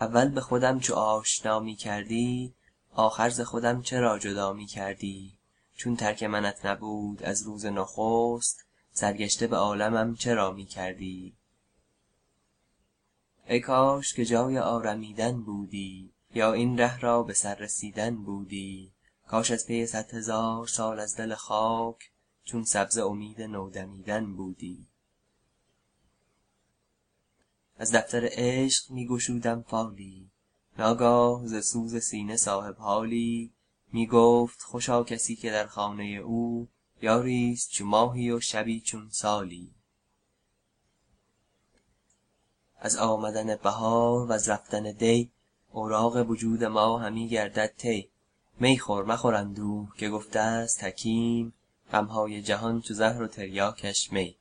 اول به خودم چو آشنا می کردی آخر ز خودم چرا جدا می کردی چون ترک منت نبود از روز نخست سرگشته به عالمم چرا می کردی ای کاش که جای آرمیدن بودی یا این ره را به سر رسیدن بودی. کاش از پی صد هزار سال از دل خاک چون سبزه امید نودمیدن بودی. از دفتر عشق می گشودم فالی ناگاه ز سوز سینه صاحب حالی می گفت خوشا کسی که در خانه او یاریست چو ماهی و شبی چون سالی. از آمدن بهار وز رفتن دی اوراق وجود ما همی گردد طی می خور مخور اندوه که گفته ست حکیم غم های جهان چو زهر و تریاکش می.